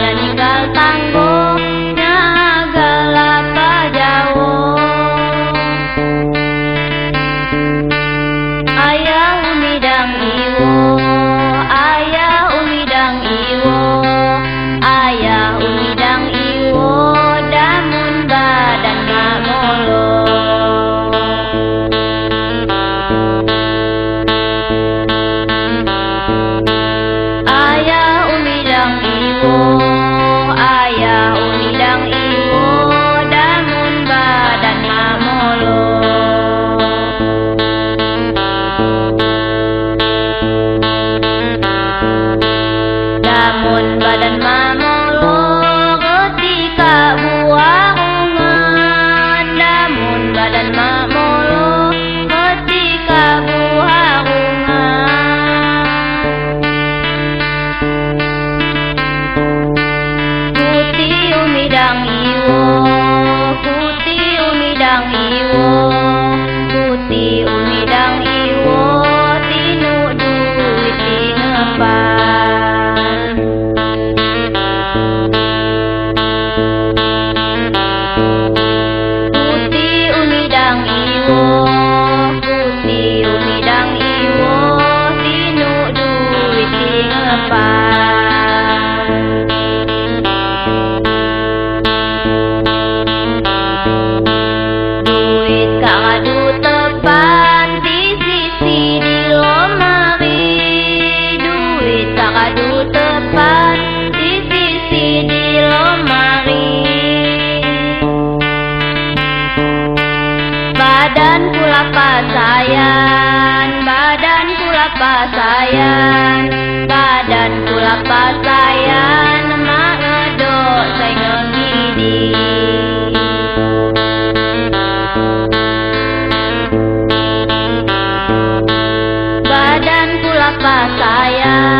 Let Namun badan memulung ketika buah ungan Namun badan Tepan di sisi di lemari, Badanku lapar sayang, badanku lapar sayang, badanku lapar sayang, mak edok sengon gini. Badanku lapar sayang.